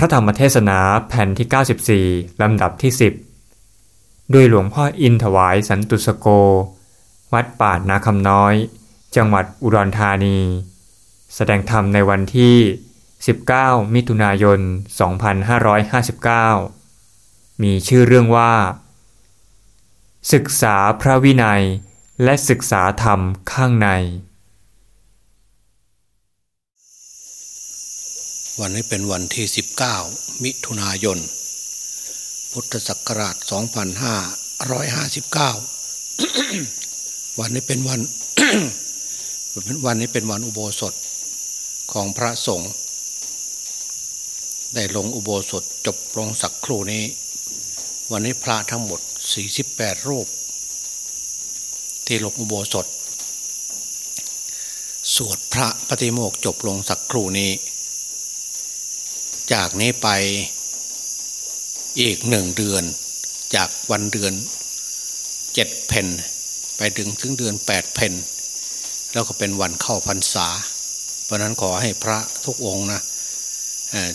พระธรรมเทศนาแผ่นที่ 94 ลำดับที่ 10 ด้วยหลวงพ่ออินถวายสันตุสโก วัดป่านาคำน้อย จังหวัดอุดรธานี แสดงธรรมในวันที่ 19 มิถุนายน 2559 มีชื่อเรื่องว่า ศึกษาพระวินัยและศึกษาธรรมข้างใน วันนี้เป็นวันที่ 19 มิถุนายน พุทธศักราช 2559 วันนี้เป็นวัน วันนี้เป็นวันอุโบสถของพระสงฆ์ได้ลงอุโบสถจบลงสักครู่นี้ วันนี้พระทั้งหมด 48 รูป ที่ลงอุโบสถ สวดพระปฏิโมกจบลงสักครู่นี้ จากนี้ไปอีกหนึ่งเดือน จากวันเดือนเจ็ดเพนไปถึงถึงเดือนแปดเพนแล้วก็เป็นวันเข้าพรรษา เพราะนั้นขอให้พระทุกองนะ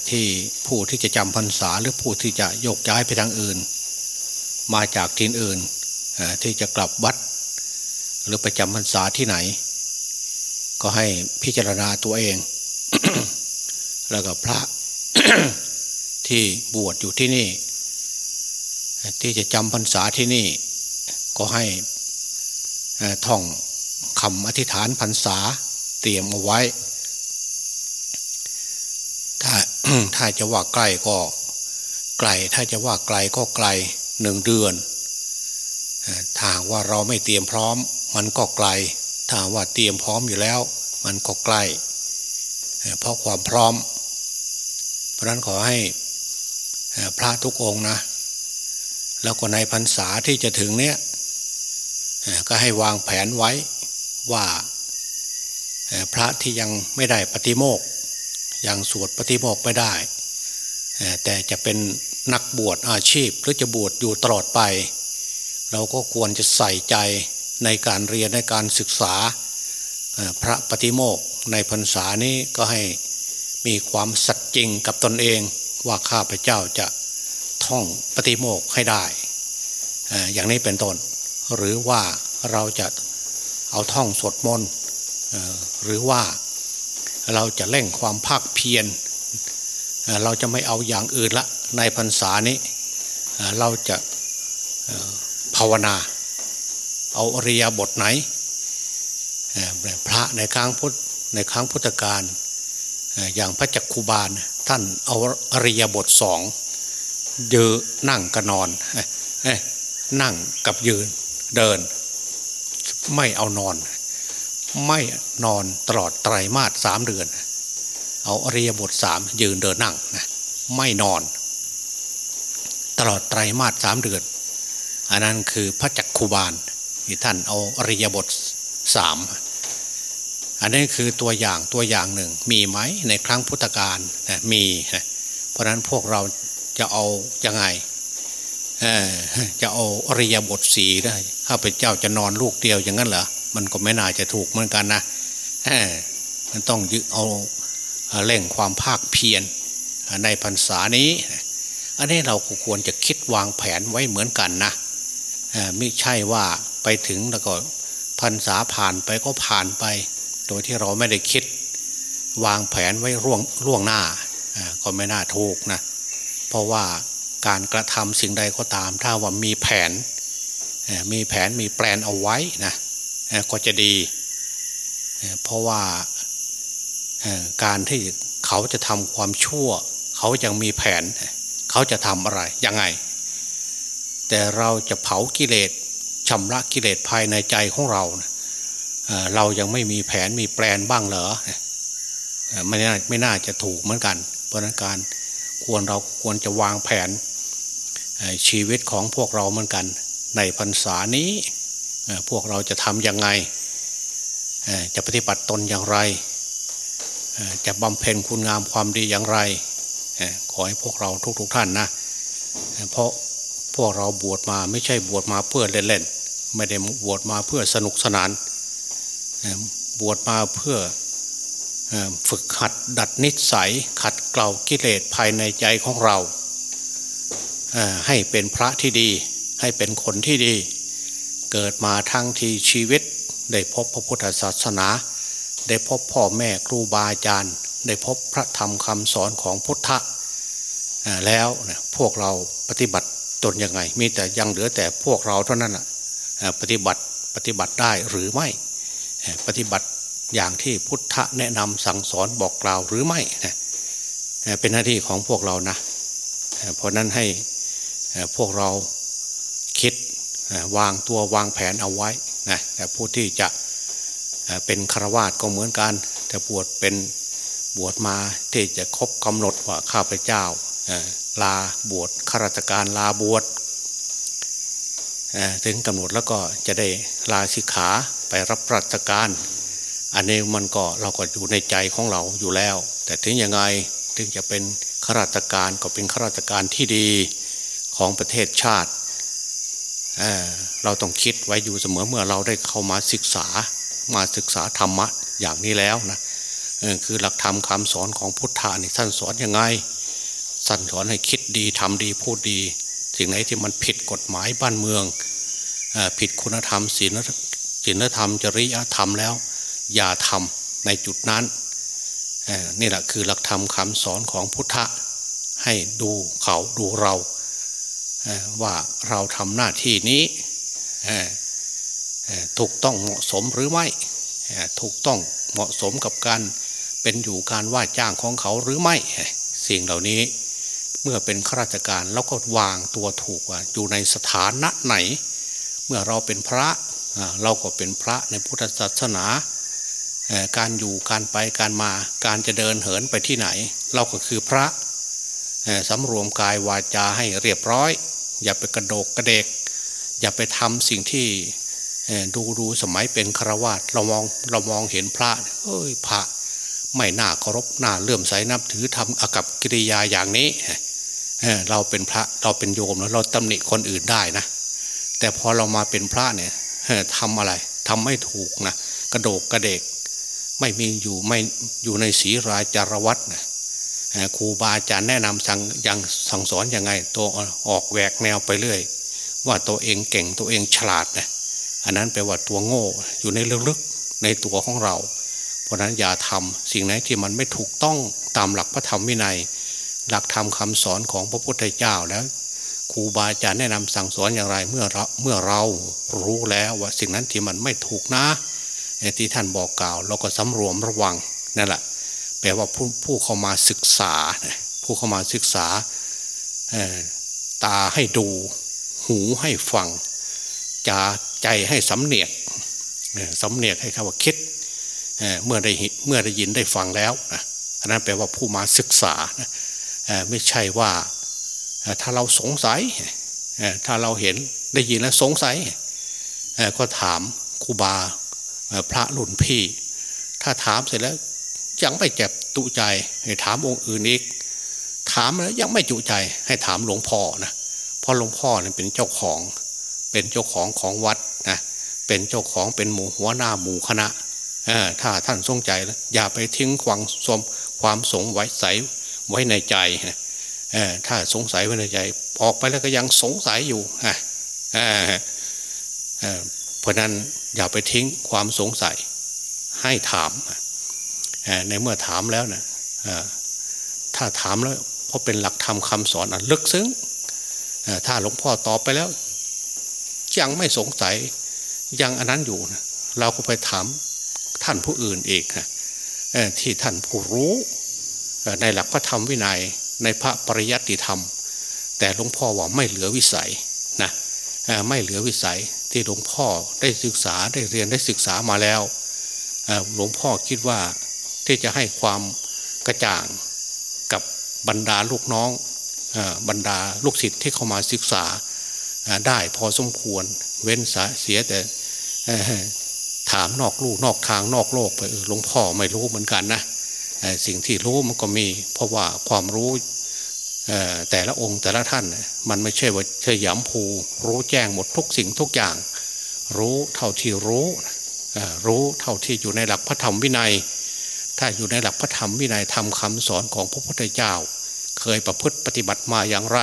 ที่ผู้ที่จะจำพรรษาหรือผู้ที่จะโยกย้ายไปทางอื่น มาจากที่อื่นที่จะกลับวัด หรือไปจำพรรษาที่ไหน ก็ให้พิจารณาตัวเอง แล้วก็พระ ที่บวชอยู่ที่นี่ ที่จะจำพรรษาที่นี่ ก็ให้ท่องคำอธิษฐานพรรษาเตรียมเอาไว้ ถ้าถ้าจะว่าไกล้ก็ไกล ถ้าจะว่าไกลก็ไกลหนึ่งเดือนถ้าว่าเราไม่เตรียมพร้อม มันก็ไกล ถ้าว่าเตรียมพร้อมอยู่แล้ว มันก็ใกล้เพราะความพร้อม ราะนั้นขอให้พระทุกองนะ แล้วก็ในพรรษาที่จะถึงเนี้ยก็ให้วางแผนไว้ว่าพระที่ยังไม่ได้ปฏิโมกยังสวดปฏิโมกไม่ได้ แต่จะเป็นนักบวชอาชีพหรือจะบวชอยู่ตลอดไป เราก็ควรจะใส่ใจในการเรียนในการศึกษาพระปฏิโมกในพรรษานี้ก็ให้ มีความสัตย์จริงกับตนเองว่าข้าพเจ้าจะท่องปฏิโมกให้ได้ อย่างนี้เป็นต้น หรือว่าเราจะเอาท่องสวดมนต์หรือว่าเราจะเร่งความภาคเพียรเราจะไม่เอาอย่างอื่นละในพรรษานี้ เราจะภาวนา เอาอริยบทไหนพระในครั้งพุทธในครั้งพุทธกาล อย่างพระจักคุบาลท่านเอาอริยบทสองยืนนั่งกับนอนนั่งกับยืนเดิน ไม่เอานอน ไม่นอนตลอดไตรมาสสามเดือน เอาอริยบทสามยืนเดินนั่งนะไม่นอน ตลอดไตรมาสสามเดือน อันนั้นคือพระจักคุบาลที่ท่านเอาอริยบทสาม อันนี้คือตัวอย่างตัวอย่างหนึ่ง มีไหมในครั้งพุทธกาลมีเพราะนั้นพวกเราจะเอายังไงจะเอาอริยบทสีได้ข้าพเจ้าจะนอนลูกเดียวอย่างนั้นเหรอมันก็ไม่น่าจะถูกเหมือนกันนะมันต้องยึดเอาเร่งความภาคเพียรในพรรษานี้ อันนี้เราควรจะคิดวางแผนไว้เหมือนกันนะไม่ใช่ว่าไปถึงแล้วก็พรรษาผ่านไปก็ผ่านไป โดยที่เราไม่ได้คิด วางแผนไว้ร่วงล่วงหน้าก็ไม่น่าถูกนะเพราะว่าการกระทำสิ่งใดก็ตาม ถ้าว่ามีแผนมีแผนมีแปลนเอาไว้นะก็จะดี เพราะว่าการที่เขาจะทำความชั่ว เขายังมีแผน เขาจะทำอะไรยังไง แต่เราจะเผากิเลสชำระกิเลสภายในใจของเรา เรายังไม่มีแผนมีแปลนบ้างเหรอไม่น่าไม่น่าจะถูกเหมือนกัน เพราะนั้นการควรเราควรจะวางแผนชีวิตของพวกเราเหมือนกัน ในพรรษานี้พวกเราจะทำยังไง จะปฏิบัติตนอย่างไร จะบำเพ็ญคุณงามความดีอย่างไร ขอให้พวกเราทุกๆทท่านนะเพราะพวกเราบวชมาไม่ใช่บวชมาเพื่อเล่นๆ ไม่ได้บวชมาเพื่อสนุกสนาน บวชมาเพื่อฝึกหัดดัดนิสัย ขัดเกลากิเลสภายในใจของเรา ให้เป็นพระที่ดี ให้เป็นคนที่ดี เกิดมาทั้งที่ชีวิต ได้พบพระพุทธศาสนา ได้พบพ่อแม่ครูบาอาจารย์ ได้พบพระธรรมคำสอนของพุทธะแล้วพวกเราปฏิบัติตนยังไง มีแต่ยังเหลือแต่พวกเราเท่านั้นปฏิบัติปฏิบัติได้หรือไม่ ปฏิบัติอย่างที่พุทธะแนะนำสั่งสอนบอกกล่าวหรือไม่เป็นหน้าที่ของพวกเรานะเพราะนั้นให้พวกเราคิดวางตัววางแผนเอาไว้นะแต่ผู้ที่จะเป็นฆราวาสก็เหมือนกัน แต่บวชเป็นบวชมาที่จะครบกำหนดว่าข้าพเจ้าลาบวชข้าราชการลาบวชถึงกำหนดแล้วก็จะได้ลาสิกขา ไปรับราชการ อันนี้มันก็เราก็อยู่ในใจของเราอยู่แล้ว แต่ถึงยังไงถึงจะเป็นข้าราชการก็เป็นข้าราชการที่ดีของประเทศชาติเเราต้องคิดไว้อยู่เสมอเมื่อเราได้เข้ามาศึกษามาศึกษาธรรมะอย่างนี้แล้วนะคือหลักธรรมคำสอนของพุทธานี่ท่านสอนยังไงสั่นสอนให้คิดดีทำดีพูดดี สิ่งไหนที่มันผิดกฎหมายบ้านเมืองอผิดคุณธรรมศีล ศีลธรรม จริยธรรมแล้ว อย่าทำในจุดนั้นนี่แหละคือหลักธรรมคำสอนของพุทธะให้ดูเขาดูเราว่าเราทำหน้าที่นี้ถูกต้องเหมาะสมหรือไม่ถูกต้องเหมาะสมกับการเป็นอยู่การว่าจ้างของเขาหรือไม่สิ่งเหล่านี้เมื่อเป็นข้าราชการแล้วก็วางตัวถูกว่าอยู่ในสถานะไหน เมื่อเราเป็นพระ เราก็เป็นพระในพุทธศาสนา การอยู่การไปการมาการจะเดินเหินไปที่ไหน เราก็คือพระสำรวมกายวาจาให้เรียบร้อย อย่าไปกระโดกกระเดก อย่าไปทำสิ่งที่ดูดูสมัยเป็นฆรวาสเรามองเรามองเห็นพระเอ้ยพระไม่น่าเคารพน่าเลื่อมใสนับถือทำอากับกิริยาอย่างนี้เราเป็นพระเราเป็นโยมแล้วเราตำหนิคนอื่นได้นะ แต่พอเรามาเป็นพระเนี่ย ทำอะไรทำไม่ถูกนะกระโดกกระเดก ไม่มีอยู่ไม่อยู่ในศีราจารวัตนะครูบาอาจารย์แนะนำสั่งยังสั่งสอนยังไง ตัวออกแหวกแนวไปเรื่อย ว่าตัวเองเก่งตัวเองฉลาดนะอันนั้นแปลว่าตัวโง่อยู่ในลึกๆในตัวของเรา เพราะนั้นอย่าทำสิ่งไหนที่มันไม่ถูกต้องตามหลักพระธรรมวินัย หลักธรรมคาสอนของพระพุทธเจ้าแล้ว ครูบาอาจารย์แนะนำสั่งสอนอย่างไรเมื่อเราเมื่อเรารู้แล้วว่าสิ่งนั้นที่มันไม่ถูกนะที่ท่านบอกกล่าวเราก็สำรวมระวังนั่นแหละแปลว่าผู้ผู้เข้ามาศึกษา ผู้เข้ามาศึกษาตาให้ดู หูให้ฟังจาใจให้สำเนียกสำเนียกให้คำว่าคิดเมื่อได้เมื่อได้ยินได้ฟังแล้วอันนั้นแปลว่าผู้มาศึกษาไม่ใช่ว่า ถ้าเราสงสัยถ้าเราเห็นได้ยินแล้วสงสัยก็ถามครูบาพระหลุนพี่ ถ้าถามเสร็จแล้วยังไม่เจ็บตุใจให้ถามองค์อื่นอีก ถามแล้วยังไม่จุใจให้ถามหลวงพ่อนะเพราะหลวงพ่อเนี่ยเป็นเจ้าของ เป็นเจ้าของของวัดนะเป็นเจ้าของเป็นหมู่หัวหน้าหมู่คณะถ้าท่านทรงใจแล้วอย่าไปทิ้งความสมความสงไว้ใสไว้ในใจนะ ถ้าสงสัยไว้ในใจออกไปแล้วก็ยังสงสัยอยู่เพราะนั้นอย่าไปทิ้งความสงสัย ให้ถามในเมื่อถามแล้วนะถ้าถามแล้วเพราะเป็นหลักธรรมคาสอนอันลึกซึ้งถ้าหลวงพ่อตอบไปแล้ว ยังไม่สงสัยยังอันนั้นอยู่นะเราก็ไปถามท่านผู้อื่นอีกนะที่ท่านผู้รู้ในหลักพระธรรมวินัย ในพระปริยัติธรรม แต่หลวงพ่อว่าไม่เหลือวิสัยนะไม่เหลือวิสัยที่หลวงพ่อได้ศึกษาได้เรียนได้ศึกษามาแล้วหลวงพ่อคิดว่าที่จะให้ความกระจ่างกับบรรดาลูกน้องบรรดาลูกศิษย์ที่เข้ามาศึกษาได้พอสมควร เว้นเสียแต่ถามนอกลูกนอกทางนอกโลกไปหลวงพ่อไม่รู้เหมือนกันนะ สิ่งที่รู้มันก็มี เพราะว่าความรู้แต่ละองค์แต่ละท่าน มันไม่ใช่ว่าเฉยยำภูรู้แจ้งหมดทุกสิ่งทุกอย่าง รู้เท่าที่รู้รู้เท่าที่อยู่ในหลักพระธรรมวินัย ถ้าอยู่ในหลักพระธรรมวินัยธรรมคำสอนของพระพุทธเจ้า เคยประพฤติปฏิบัติมาอย่างไร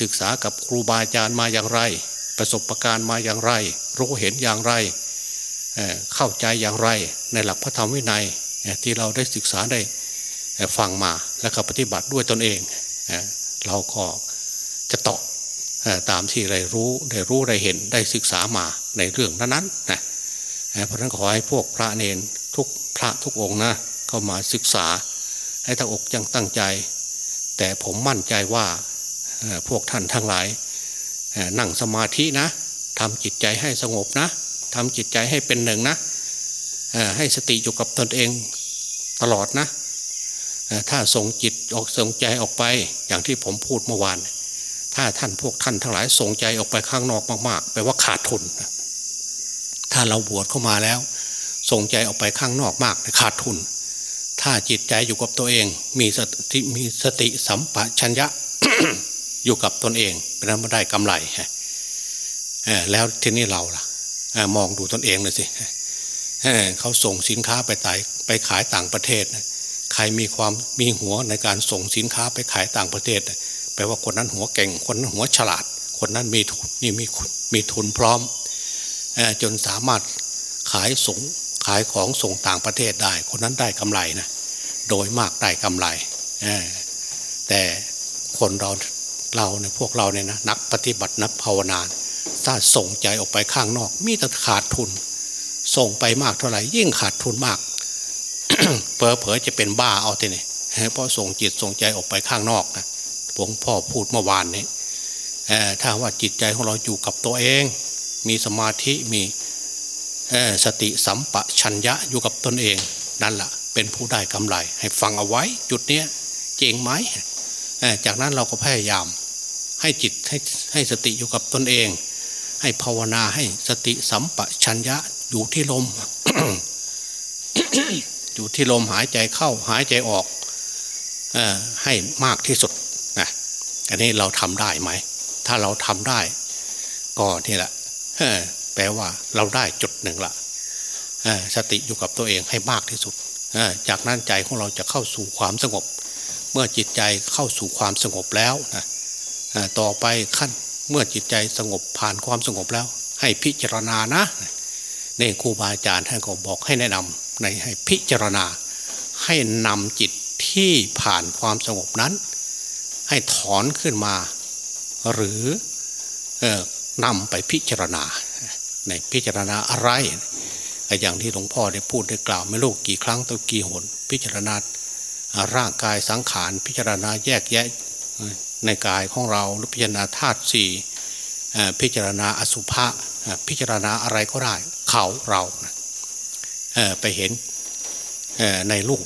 ศึกษากับครูบาอาจารย์มาอย่างไร ประสบะการณ์มาอย่างไร รู้เห็นอย่างไรเข้าใจอย่างไร ในหลักพระธรรมวินัย ที่เราได้ศึกษาได้ฟังมาแล้วก็ปฏิบัติด้วยตนเอง เราก็จะตอบตามที่ได้รู้ได้รู้ได้เห็นได้ศึกษามาในเรื่องนั้นๆนะเพราะนั้นขอให้พวกพระเนนทุกพระทุกองนะเข้ามาศึกษา ให้ทั้งอกยังตั้งใจ แต่ผมมั่นใจว่าพวกท่านทั้งหลาย นั่งสมาธินะทำจิตใจให้สงบนะทำจิตใจให้เป็นหนึ่งนะ ให้สติอยู่กับตนเองตลอดนะ ถ้าส่งจิตออกส่งใจออกไปอย่างที่ผมพูดเมื่อวาน ถ้าท่านพวกท่านทั้งหลายส่งใจออกไปข้างนอกมากๆแปลว่าขาดทุน ถ้าเราบวชเข้ามาแล้ว ส่งใจออกไปข้างนอกมากขาดทุน ถ้าจิตใจอยู่กับตัวเอง มีสติมีสติสัมปชัญญะอยู่กับตนเองเป็นนั้นไม่ได้กำไรแล้วทีนี้เราล่ะมองดูตนเองเลยสิ เขาส่งสินค้าไปตายไปขายต่างประเทศ ใครมีความมีหัวในการส่งสินค้าไปขายต่างประเทศแปลว่าคนนั้นหัวเก่ง คนนั้นหัวฉลาด คนนั้นมีนี่มีมีทุนพร้อม จนสามารถขายส่งขายของส่งต่างประเทศได้ คนนั้นได้กำไรนะโดยมากได้กำไร แต่คนเราเราเนี่ยพวกเราเนี่ยนะนักปฏิบัตินักภาวนาถ้าส่งใจออกไปข้างนอก มีแต่ขาดทุน ส่งไปมากเท่าไหร่ยิ่งขาดทุนมากเผลอเผลอจะเป็นบ้าเอาทีนี่เพราะส่งจิตส่งใจออกไปข้างนอกนะหลวงพ่อพูดเมื่อวานนี้ถ้าว่าจิตใจของเราอยู่กับตัวเอง มีสมาธิมีสติสัมปชัญญะอยู่กับตนเอง นั่นแหละเป็นผู้ได้กำไร ให้ฟังเอาไว้จุดเนี้ยจงไหมจากนั้นเราก็พยายาม ให้จิตให้ให้สติอยู่กับตนเอง ให้ภาวนาให้สติสัมปชัญญะ อยู่ที่ลม อยู่ที่ลมหายใจเข้าหายใจออกอให้มากที่สุดนะอันนี้เราทำได้ไหม ถ้าเราทำได้ ก็นี่แหละแปลว่าเราได้จุดหนึ่งละสติอยู่กับตัวเองให้มากที่สุดจากนั้นใจของเราจะเข้าสู่ความสงบ เมื่อจิตใจเข้าสู่ความสงบแล้วนะต่อไปขั้นเมื่อจิตใจสงบผ่านความสงบแล้ว ให้พิจารณานะ นี่ครูบาอาจารย์ท่านก็บอกให้แนะนำในให้พิจารณา ให้นำจิตที่ผ่านความสงบนั้น ให้ถอนขึ้นมา หรือนำไปพิจารณา ในพิจารณาอะไร อย่างที่หลวงพ่อได้พูดได้กล่าวไม่รู้กี่ครั้งตัวกี่หน พิจารณาร่างกายสังขารพิจารณาแยกแยะในกายของเราหรือพิจารณาธาตุสี่พิจารณาอสุภะพิจารณาอะไรก็ได้ เขาเราไปเห็นในรูป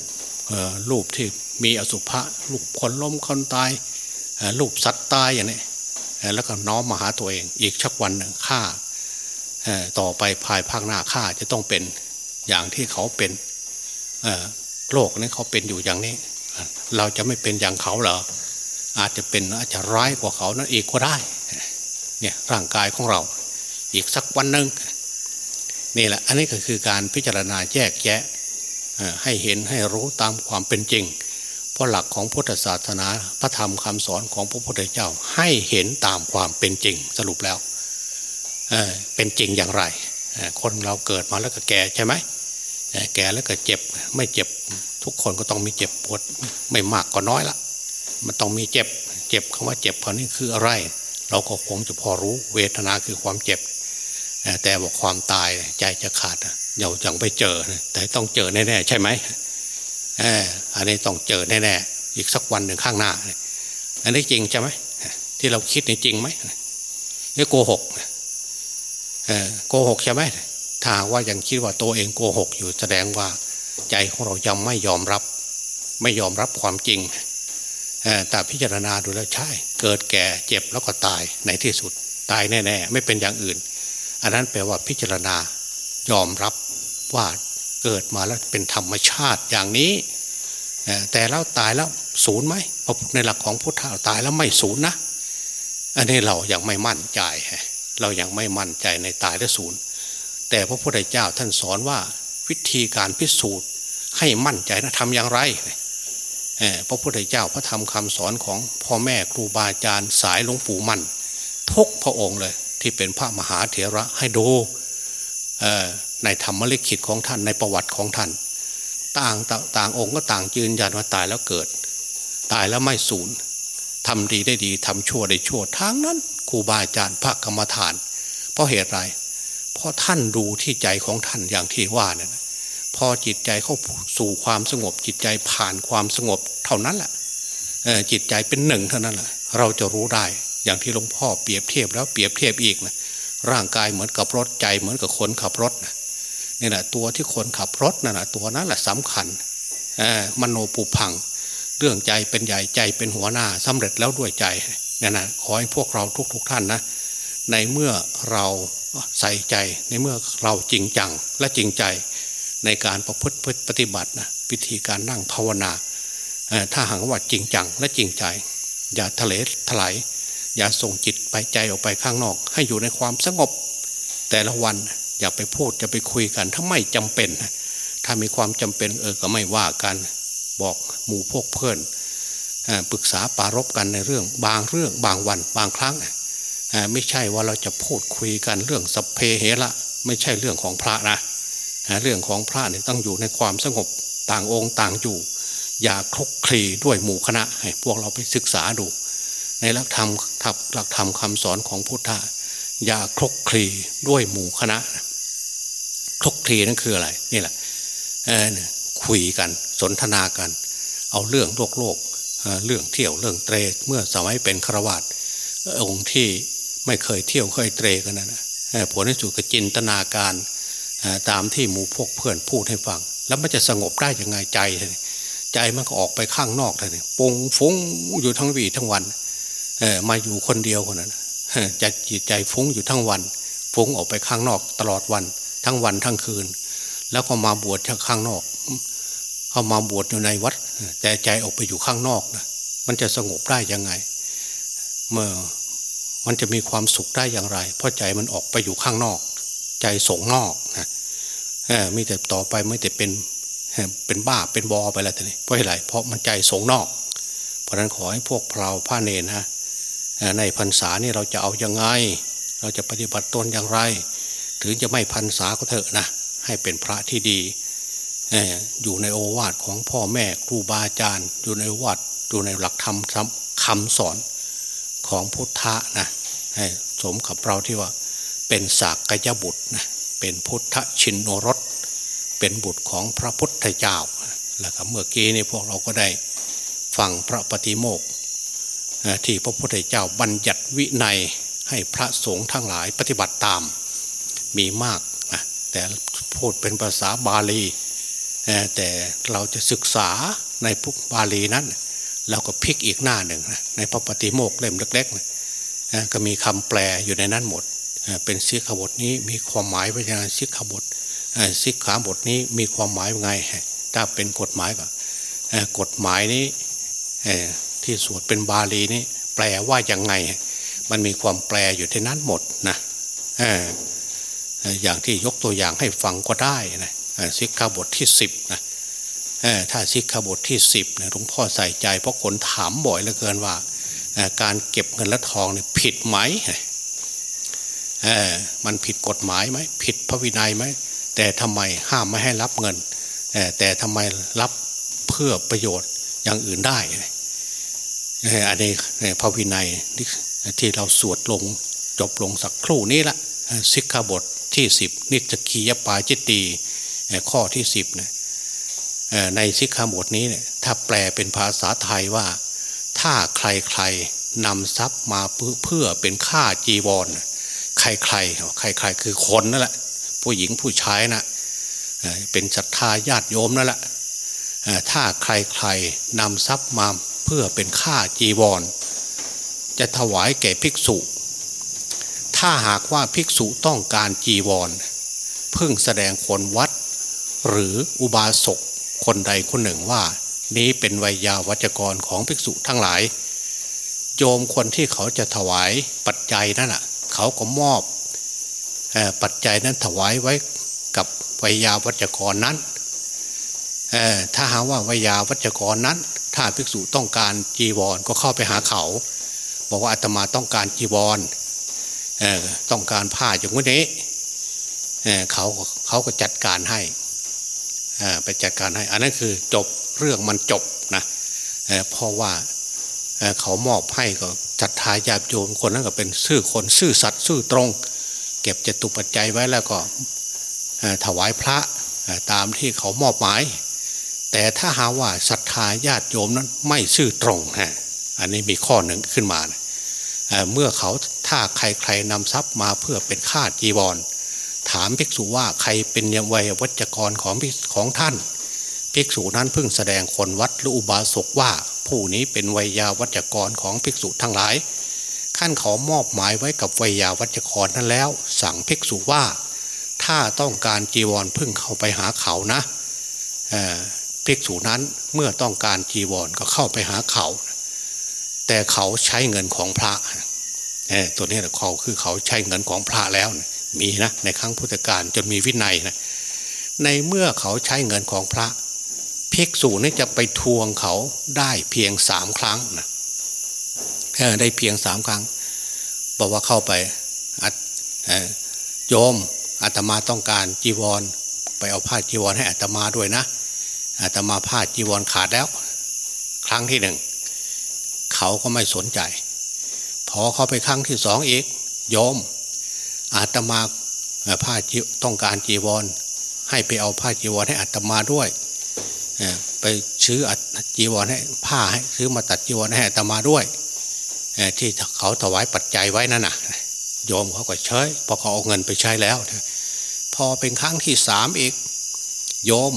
รูปที่มีอสุภะรูปคนล้มคนตายรูปสัตว์ตายอย่างนี้แล้วก็น้อมมาหาตัวเอง อีกชักวันหนึ่งข้าต่อไปภายภาคหน้าข้าจะต้องเป็นอย่างที่เขาเป็นโลกนี้เขาเป็นอยู่อย่างนี้ เราจะไม่เป็นอย่างเขาเหรออาจจะเป็นอาจจะร้ายกว่าเขานั่นอีกก็ได้เนี่ยร่างกายของเรา อีกสักวันหนึ่ง นี่แหละอันนี้ก็คือการพิจารณาแยกแยะให้เห็นให้รู้ตามความเป็นจริง เพราะหลักของพุทธศาสนาพระธรรมคำสอนของพระพุทธเจ้าให้เห็นตามความเป็นจริงสรุปแล้วเเป็นจริงอย่างไร คนเราเกิดมาแล้วก็แก่ใช่ไหมแก่แล้วก็เจ็บไม่เจ็บทุกคนก็ต้องมีเจ็บปวดไม่มากก็น้อยละมันต้องมีเจ็บเจ็บคำว่าเจ็บคำนี้คืออะไร เราก็คงจะพอรู้เวทนาคือความเจ็บ แต่บอกความตายใจจะขาดเดี๋ยวจังไปเจอ แต่ต้องเจอแน่ๆใช่ไหมอันนี้ต้องเจอแน่ๆอีกสักวันหนึ่งข้างหน้า อันนี้จริงใช่ไหมที่เราคิดนี่จริงไหมนี่โกหกโกหกใช่ไหมถ้าว่ายังคิดว่าตัวเองโกหกอยู่แสดงว่าใจของเรายังไม่ยอมรับ ไม่ยอมรับความจริงแต่พิจารณาดูแล้วใช่ เกิดแก่เจ็บแล้วก็ตายในที่สุด ตายแน่ ๆ ไม่เป็นอย่างอื่น อันนั้นแปลว่าพิจารณายอมรับว่าเกิดมาแล้วเป็นธรรมชาติอย่างนี้ แต่แล้วตายแล้วศูนย์ไหมในหลักของพุทธะตายแล้วไม่ศูนย์นะ อันนี้เรายัางไม่มั่นใจ เรายัางไม่มั่นใจในตายและศูนย์แต่พระพุทธเจ้าท่านสอนว่าวิธีการพิสูจน์ให้มั่นใจนะทำอย่างไรพระพุทธเจ้าพระธรรมคำสอนของพ่อแม่ครูบาอาจารย์สายหลวงปู่มั่นทุกพระองค์เลย ที่เป็นพระมหาเถระให้ดูในธรรมลิขิตของท่านในประวัติของท่าน ต่างต่างองค์ก็ต่างยืนยันว่าตายแล้วเกิด ตายแล้วไม่สูญทำดีได้ดีทำชั่วได้ชั่วทั้งนั้นครูบาอาจารย์พระกรรมฐาน เพราะเหตุไรเพราะท่านดูที่ใจของท่านอย่างที่ว่าเนี่ยพอจิตใจเข้าสู่ความสงบจิตใจผ่านความสงบเท่านั้นแหละจิตใจเป็นหนึ่งเท่านั้นแหละเราจะรู้ได้ อย่างที่หลวงพ่อเปรียบเทียบแล้วเปรียบเทียบอีกนะร่างกายเหมือนกับรถใจเหมือนกับคนขับรถนะนี่แหละตัวที่คนขับรถนั่นแหะตัวนั้นแหละสำคัญมโนปุพัง เรื่องใจเป็นใหญ่ใจเป็นหัวหน้าสำเร็จแล้วด้วยใจนี่นะขอให้พวกเราทุกๆทท่านนะในเมื่อเราใส่ใจในเมื่อเราจริงจังและจริงใจในการประพฤติปฏิบัตินะวิธีการนั่งภาวนาถ้าหากว่าจริงจังและจริงใจ อย่าทะเลถลาย อย่าส่งจิตไปใจออกไปข้างนอก ให้อยู่ในความสงบ แต่ละวันอย่าไปพูดจะไปคุยกันถ้าไม่จำเป็น ถ้ามีความจำเป็นเออก็ไม่ว่ากัน บอกหมู่พวกเพื่อนปรึกษาปารบกันในเรื่อง บางเรื่องบางวันบางครั้งไม่ใช่ว่าเราจะพูดคุยกันเรื่องสเพเหระไม่ใช่เรื่องของพระนะเรื่องของพระเนี่ยต้องอยู่ในความสงบต่างองค์ต่างอยู่ อย่าคลุกคลีด้วยหมู่คณะให้พวกเราไปศึกษาดู ในหลักธรรมหลักธรรมคำสอนของพุทธะอย่าคลกคลีด้วยหมู่คณะคลกคลีนั่นคืออะไรนี่แหละคุยกันสนทนากัน เอาเรื่องโลกโลกเรื่องเที่ยวเรื่องเตรเมื่อสมัยเป็นฆราวาสองค์ที่ไม่เคยเที่ยวเคยเตรกันนะผลที่สุดก็จินตนาการตามที่หมู่พวกเพื่อนพูดให้ฟัง แล้วมันจะสงบได้ยังไงใจ ใจมันก็ออกไปข้างนอกเลยปุงฟุ้งอยู่ทั้งวีทั้งวัน มาอยู่คนเดียวคนนั้นจะจิตใจฟุ้งอยู่ทั้งวัน ฟุ้งออกไปข้างนอกตลอดวัน ทั้งวันทั้งคืน แล้วก็มาบวชข้างนอก เข้ามาบวชอยู่ในวัด แต่ใจออกไปอยู่ข้างนอกนะมันจะสงบได้ยังไง เมื่อมันจะมีความสุขได้อย่างไร เพราะใจมันออกไปอยู่ข้างนอก ใจส่งนอกนะไม่แต่ต่อไปไม่แต่เป็นเป็นบ้าเป็นบอไปแล้วแต่นี่เพราะอะไรเพราะมันใจสงนอก เพราะนั้นขอให้พวกเราผ้าเนนนะ ในพรรษานี่เราจะเอาอยัางไง เราจะปฏิบัติตนอย่างไร ถึงจะไม่พรรษาก็เถอะนะ ให้เป็นพระที่ดีอยู่ในโอวาทของพ่อแม่ครูบาอาจารย์ อยู่ในวัดอยู่ในหลักธรรมคำสอนของพุทธะนะสมกับเราที่ว่าเป็นสากกยบุตรนะเป็นพุทธชินโนรส เป็นบุตรของพระพุทธเจ้า แล้วก็เมื่อกี้นี่พวกเราก็ได้ฟังพระปฏิโมก ที่พระพุทธเจ้าบัญญัติวินัยให้พระสงฆ์ทั้งหลายปฏิบัติตามมีมากนะแต่พูดเป็นภาษาบาลี แต่เราจะศึกษาในพุบาลีนั้น เราก็พลิกอีกหน้าหนึ่งในพระปฏิโมกเล่มเล็กๆก็มีคำแปลอยู่ในนั้นหมด เป็นสิกขาบทนี้มีความหมายว่าอย่างไรสิกขาบทสิกขาบทนี้มีความหมายว่าไง ถ้าเป็นกฎหมายก็กฎหมายนี้ ที่สวดเป็นบาลีนี้แปลว่าอย่างไง มันมีความแปลอยู่ที่นั้นหมดนะอย่างที่ยกตัวอย่างให้ฟังก็ได้นะสิกขาบทที่สิบนะถ้าสิกขาบทที่สิบเนี่ยหลวงพ่อใส่ใจเพราะคนถามบ่อยเหลือเกินว่า การเก็บเงินและทองเนี่ยผิดไหมมันผิดกฎหมายไหมผิดพระวินัยไหมแต่ทำไมห้ามไม่ให้รับเงินแต่ทำไมรับเพื่อประโยชน์อย่างอื่นได้ อันนี้พระวินัยที่เราสวดลงจบลงสักครู่นี้ละสิกขาบทที่สิบนิจคียปาจิตตีข้อที่สิบเนี่ยในสิกขาบทนี้เนี่ยถ้าแปลเป็นภาษาไทยว่า ถ้าใครๆนำทรัพย์มาเพื่อเป็นค่าจีวรใครใครใครใครคือคนนั่นแหละผู้หญิงผู้ชายนะเป็นศรัทธาญาติโยมนั่นแหละถ้าใครใครนำทรัพย์มา เพื่อเป็นค่าจีวร จะถวายแก่ภิกษุ ถ้าหากว่าภิกษุต้องการจีวรเพิ่งแสดงคนวัด หรืออุบาสกคนใดคนหนึ่งว่า นี้เป็นวิยาวัจกรของภิกษุทั้งหลาย โยมคนที่เขาจะถวายปัจจัยนั่นแหะเขาก็มอบปัจจัยนั้นถวายไว้กับวิยาวัจกรนั้นถ้าหาว่าวยาวัจกรนั้น ถ้าภิกษุต้องการจีวรก็เข้าไปหาเขา บอกว่าอาตมาต้องการจีวรต้องการผ้าอย่างนี้เขาเขาก็จัดการให้ไปจัดการให้ อันนั้นคือจบเรื่องมันจบนะเพราะว่าเขามอบให้ก็จัดทายาบโยมคนนั้นก็เป็นซื่อคนซื่อสัตย์ซื่อตรง เก็บจตุปัจจัยไว้แล้วก็ถวายพระตามที่เขามอบหมาย แต่ถ้าหาว่าศรัทธาญาติโยมนั้นไม่ซื่อตรงฮะอันนี้มีข้อหนึ่งขึ้นมานะเมื่อเขาถ้าใครๆนำทรัพย์มาเพื่อเป็นค่าจีวร ถามภิกษุว่าใครเป็นยวัยวัจกรของของท่าน ภิกษุนั้นเพิ่งแสดงคนวัดหรืออุบาสกว่า ผู้นี้เป็นวัยาวัจกรของภิกษุทั้งหลายขั้นขอมอบหมายไว้กับวัยาวัจกรนั้นแล้ว สั่งภิกษุว่า ถ้าต้องการจีวรพึ่งเข้าไปหาเขานะ ภิกษุนั้นเมื่อต้องการจีวรก็เข้าไปหาเขา แต่เขาใช้เงินของพระตัวนี้เขาคือเขาใช้เงินของพระแล้วมีนะในครั้งพุทธกาลจนมีวินัยนะในเมื่อเขาใช้เงินของพระภิกษุนี่จะไปทวงเขาได้เพียงสามครั้งนะได้เพียงสามครั้ง บอกว่าเข้าไปโยมอาตมาต้องการจีวร ไปเอาผ้าจีวรให้อาตมาด้วยนะ อาตมาผ้าจีวรขาดแล้ว ครั้งที่หนึ่ง เขาก็ไม่สนใจ พอเขาไปครั้งที่สองอีกโยม อาตมาผ้าต้องการจีวร ให้ไปเอาผ้าจีวรให้อาตมาด้วยไปซื้อจีวรให้ผ้าให้ซื้อมาตัดจีวรให้อาตมาด้วยที่เขาถวายปัจจัยไว้นั่นน่ะโยมเขาก็เฉยพอเขาเอาเงินไปใช้แล้ว พอเป็นครั้งที่สามอีก โยม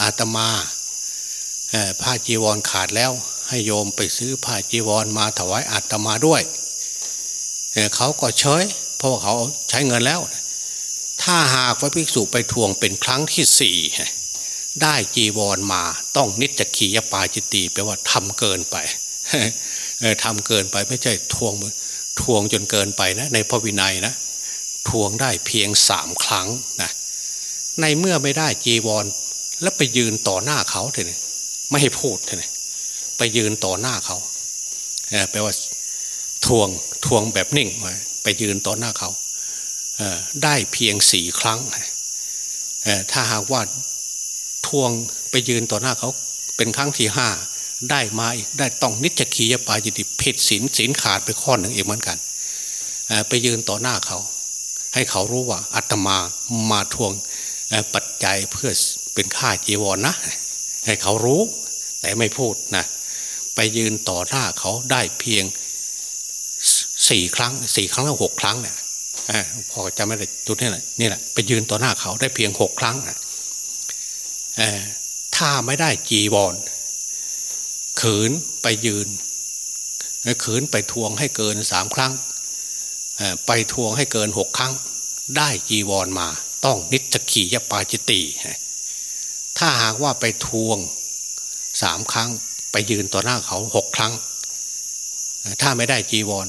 อาตมาผ้าจีวรขาดแล้ว ให้โยมไปซื้อผ้าจีวรมาถวายอาตมาด้วยเขาก็เฉยเพราะเขาใช้เงินแล้ว ถ้าหากว่าภิกษุไปทวงเป็นครั้งที่สี่ได้จีวรมาต้องนิจขียปาจิตีแปลว่าทำเกินไปทำเกินไปไม่ใช่ทวงทวงจนเกินไปนะ ในพระวินัยนะทวงได้เพียงสามครั้งนะในเมื่อไม่ได้จีวร แล้วไปยืนต่อหน้าเขาเถอะนี่ไม่ให้พูดเถอะนี่ไปยืนต่อหน้าเขาแปลว่าทวงทวงแบบนิ่งไปยืนต่อหน้าเขาได้เพียงสี่ครั้งถ้าหากว่าทวงไปยืนต่อหน้าเขาเป็นครั้งที่ห้าได้มาอีกได้ต้องนิจขียปาจิติเพศศีลศีลขาดไปข้อหนึ่งอีกเหมือนกันไปยืนต่อหน้าเขา ให้เขารู้ว่าอาตมามาทวงปัจจัยเพื่อ เป็นค่าจีวรนนะให้เขารู้ แต่ไม่พูดนะไปยืนต่อหน้าเขาได้เพียงสี่ครั้งสี่ครั้งแล้วหกครั้งเนี่ยพอจะไม่ได้จุดนี้แหละนี่แหละไปยืนต่อหน้าเขาได้เพียงหกครั้งถ้าไม่ได้จีวรขืนไปยืนขืนไปทวงให้เกินสามครั้งไปทวงให้เกินหกครั้ง ได้จีวรมา ต้องนิจขียปาจิตี ถ้าหากว่าไปทวงสามครั้งไปยืนต่อหน้าเขาหกครั้ง ถ้าไม่ได้จีวร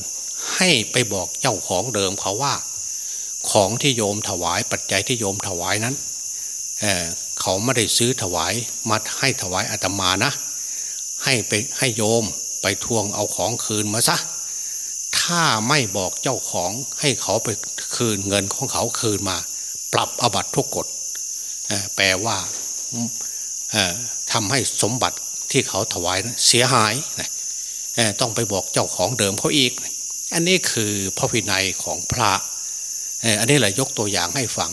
ให้ไปบอกเจ้าของเดิมเขาว่า ของที่โยมถวายปัจจัยที่โยมถวายนั้นเเขาไม่ได้ซื้อถวายมาให้ถวายอาตมานะ ให้ไปให้โยมไปทวงเอาของคืนมาซะถ้าไม่บอกเจ้าของให้เขาไปคืนเงินของเขาคืนมา ปรับอบัตทุกกฎแปลว่า ทำให้สมบัติที่เขาถวายนะเสียหายนะต้องไปบอกเจ้าของเดิมเขาอีก อันนี้คือพระวินัยของพระ อันนี้แหละยกตัวอย่างให้ฟัง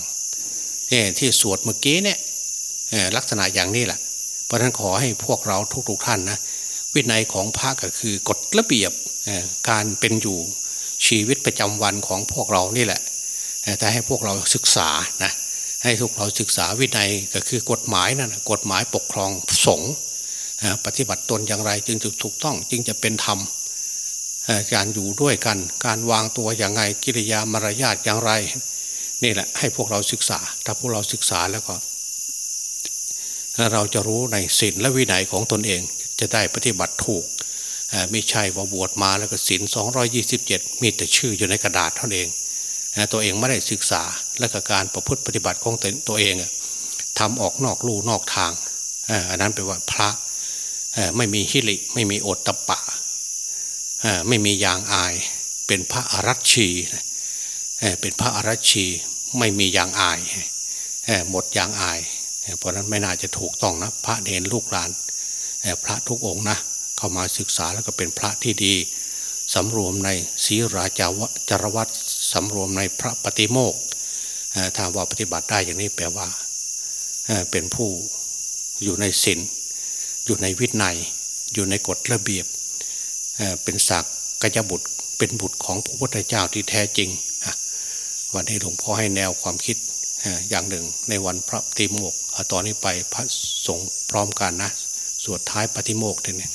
นี่ที่สวดเมื่อกี้เนี่ยลักษณะอย่างนี้แหละ เพราะนั้นขอให้พวกเราทุกๆท่านนะวินัยของพระก็คือกฎระเบียบการเป็นอยู่ชีวิตประจำวันของพวกเรานี่แหละแต่ให้พวกเราศึกษานะ ให้ทุกเราศึกษาวินัยก็คือกฎหมายนั่นกฎหมายปกครองสงฆ์ปฏิบัติตนอย่างไรจึงจะถูกต้องจึงจะเป็นธรรมการอยู่ด้วยกัน การวางตัวอย่างไงกิริยามารยาทอย่างไร นี่แหละให้พวกเราศึกษา ถ้าพวกเราศึกษาแล้วก็ เราจะรู้ในศีลและวินัยของตนเอง จะได้ปฏิบัติถูกไม่ใช่ว่าบวชมาแล้วก็ศีลสองยี่สิบเจ็ดมีแต่ชื่ออยู่ในกระดาษเท่านั้นเอง ตัวเองไม่ได้ศึกษาและกการประพฤติปฏิบัติของตัวเองทำออกนอกลู่นอกทางอันนั้นแปลว่าพระไม่มีฮิริไม่มีโอตตะปะไม่มียางอาย เป็นพระอรัชชีเป็นพระอรัชชีไม่มียางอายหมดยางอาย เพราะนั้นไม่น่าจะถูกต้องนะ พระเนรลูกหลานพระทุกองนะเข้ามาศึกษาแล้วก็เป็นพระที่ดีสำรวมในศีราจาวจารวัต สำรวมในพระปฏิโมกถ้าว่าปฏิบัติได้อย่างนี้แปลว่าเป็นผู้อยู่ในศีลอยู่ในวินัยอยู่ในกฎระเบียบเป็นศักกยบุตรเป็นบุตรของพระพุทธเจ้าที่แท้จริงวันนี้หลวงพ่อให้แนวความคิดอย่างหนึ่งในวันพระปฏิโมกตอนนี้ไปพระสงฆ์พร้อมกันนะสวดท้ายปฏิโมกข์เนี่ย